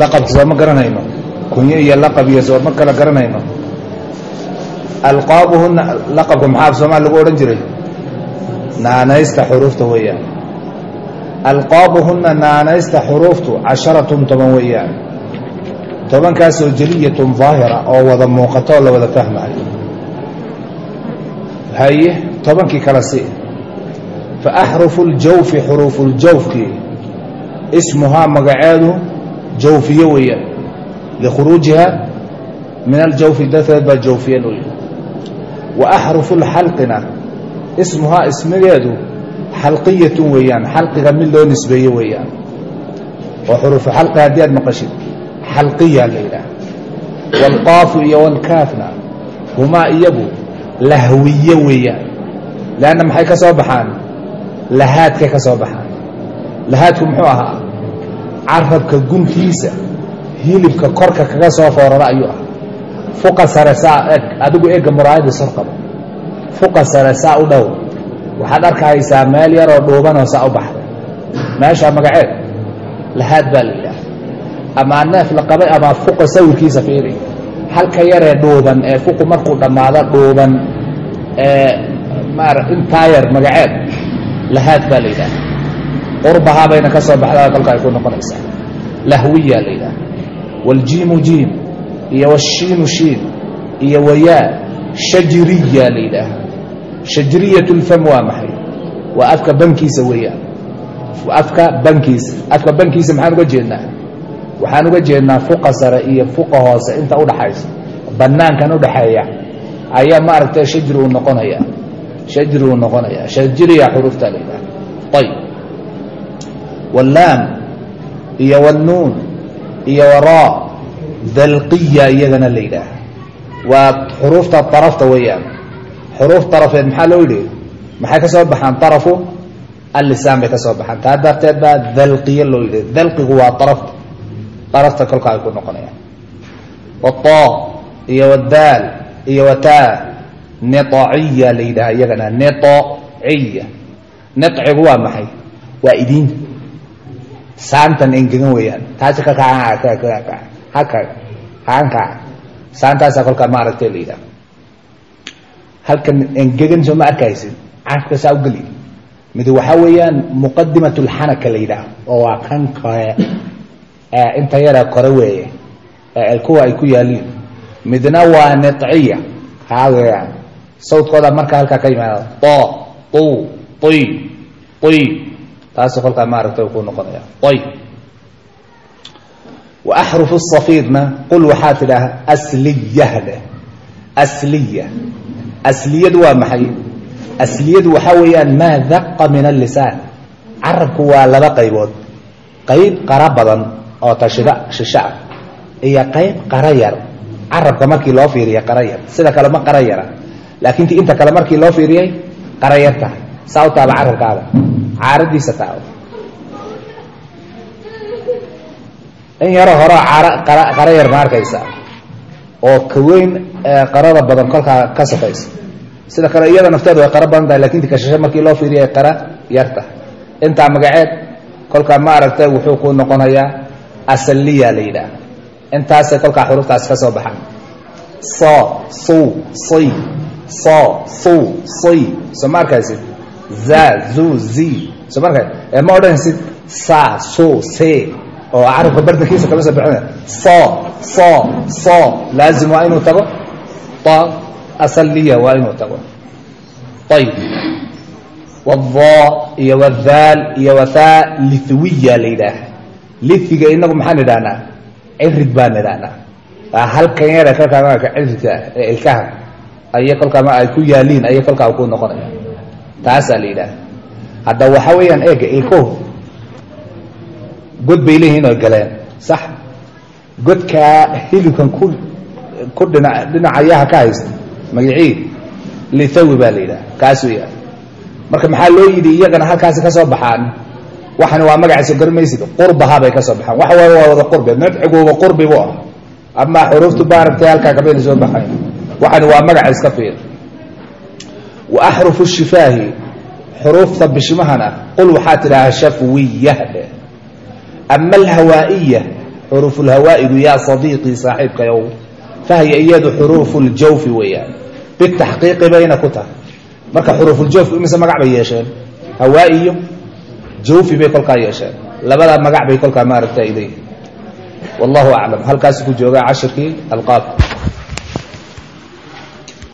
laqabka sooma garanayno? Kunyo iyo laqab iyo sooma kala garanayno? Alqaabuhuna laqabka maxaa af soomaali lagu odhan jiray? Naanaysta xuruufta weeyaan. Alqaabuhuna naanaysta xuruuftu casharatun toban weeyaan. Tobankaasoo jeliyatun daahira oo wada muuqato oo la wada fahmaayo haye tobankii kale si fa axrufu ljawfi xuruufuljawfkii ismuhaa magaceedu jawfiye weeyaan likhuruujiha min aljawfi darteed baa jawfiyan u yihi wa axrufu lxalqina ismuhaa ismigeedu xalqiyatun weeyaan xalqiga mid loo nisbeeye weeyaan oo xuruufu xalqi haddii aad maqashid xalqiya la yidhaah waalqaafu iyo waalkaafna humaa iyagu lahwiye weeyaan leanna maxay ka soo baxaan lahaadkay ka soo baxaan lahaadku muxuu ahaa? Carabka guntiisa hilibka korka kaga soo foorara ayuu ah fuqa sare saa adigu egga muraayadii sor qabo. Fuqa sare saa u dhow. Waxaad arkaysaa meel yaroo dhuubanoo saa u baxda meesha magaceed lahaad baa la yidhaah ama neef la qabay ama fuqa sawirkiisa fiiri. Halka yaree dhuuban ee fuqu markuu dhammaado dhuuban ee maara intaa yar magaceed lahaad baa la yidhaah qurbahaa bayna ka soo baxdaa kolka ay ku noqonaysaa. Lahwiya la yidhaah waaljiimu jiim iyo washiinu shiin iyo wayaa shajiriya la yidhaah shajriyat lfam waa maxay? Waa afka bankiisa weeyaan afka bankiisa. Afka bankiisa maxaan uga jeednaa? Waxaan uga jeednaa fuqa sare iyo fuqa hoose inta udhaxaysa banaankan udhaxeeya ayaa maaragtay shajri uu noqonaya shajri uu noqonaya shajriya xuruufta la yidhaha ayb wallaam iyo wاlnuun iyo waraa dalqiya iyagana la yidhaah waa xuruufta arafta weeyaan. xuruuf arafeed maxaa loo yidhi? Maxay ka soo baxaan arafu allisaan bay ka soo baxaan. Taa darteed baa dalqiya loo yidhi. dalqigu waa arafta arafta kolka ay ku niaciya la yidhaha iyagana niaciya nicigu waa maxay waa idiinta saantan engegan weeyaan taasi haka haanka saantaasa kolkaa maaragtay la yidhaha halkan engegan soo ma arkaysid carabka saa u geli mid waxaa weeyaan muqadimat lxanaka la yidhaah oo waa kan kore inta yara kore weeye kuwa ay ku yaaliin midna waa niciya haa weeyaan sawdkooda marka halkaa ka yimaada tu tuy tuy taas kolkaa maaragtay ku noqonaya ayb wa axrufu safiirna qul waxaa tidhaah asliyah dheh asliya. Asliyadu waa maxay? Asliyadu waxaa weeyaan maa daqa min allisaan carabku waa laba qaybood. Qayb qara badan oo tashiga shisho iyo qayb qara yar. Carabka markii loo fiiriya qara yar. Sida kale ma qara yara laakiin ti inta kale markii loo fiiriyey qara yar tahay. Saa u taaba carabkaada caaradiisa taabo in yaro horeo qara yar ma arkaysa oo kaweyn qarada badan kolkaa ka safaysa. Sida kale iyada nafteedu way qara badan tahay laakiin ti kashashe markii loo fiiriya qara yar intaa magaceed kolkaa ma aragtay wuxuu ku noqonayaa asaliya la yidhaah intaasay kolkaa xuruuftaas ka soo baxaan so su si so su si. Soo ma arkaysid za zu zi. Soo ma arkay ee ma odhanaysid? Sa su se. Oo carabka bardankiisa kama soo bixina so so so laazim waa inuu tago? Ta asaliya waa inuu tago. Ayb wada iyo wadaal iyo wathaa lithwiya la yidhaaha. Lihiga inagu maxaan idhahnaa cirid baan idhahnaa halkan yare kolkaa maarka ciridka ilkaha ayay kolkaa ay ku yaaliin ayay kolkaa ku noqonaya taasaa la yidhaaha hadda waxaa weeyaan eega ilkuhu god bay leeyihiin oy galeen sax godkaa hilibkan ku ku dhina dhinacayaha ka haysta magacii lithawi baa la yidhaha kaas weeyaan marka maxaa loo yidhi iyagana halkaasi ka soo baxaan waxani waa magaciisa garmaysid qurbaha bay ka soo baxaan waxa waaye waa wada qurbe nafciguuba qurbi. Bu ah amaa xuruuftu baaragtay halkaa kabayna soo baxayn waxani waa magaca iska fiir. Wa axrufu shifaahi xuruufta bishmahana qul waxaa tidhaha shafwiya dhe ama alhawaa'iya xuruufulhawaa'igu yaa sadiiqii saaxiibkayow fahya iyadu xuruufuljawfi weeyaan. Bitaxqiiqi bayna ku tahay. Marka xuruufuljawfi imise magac bay yeesheen. Hawaa'iyo jawfi bay kolkaa yeesheen. Labadaa magac bay kolkaa maaragta ay leeyihiin wallahu aclam halkaasi ku joogaa cashirkii alqaab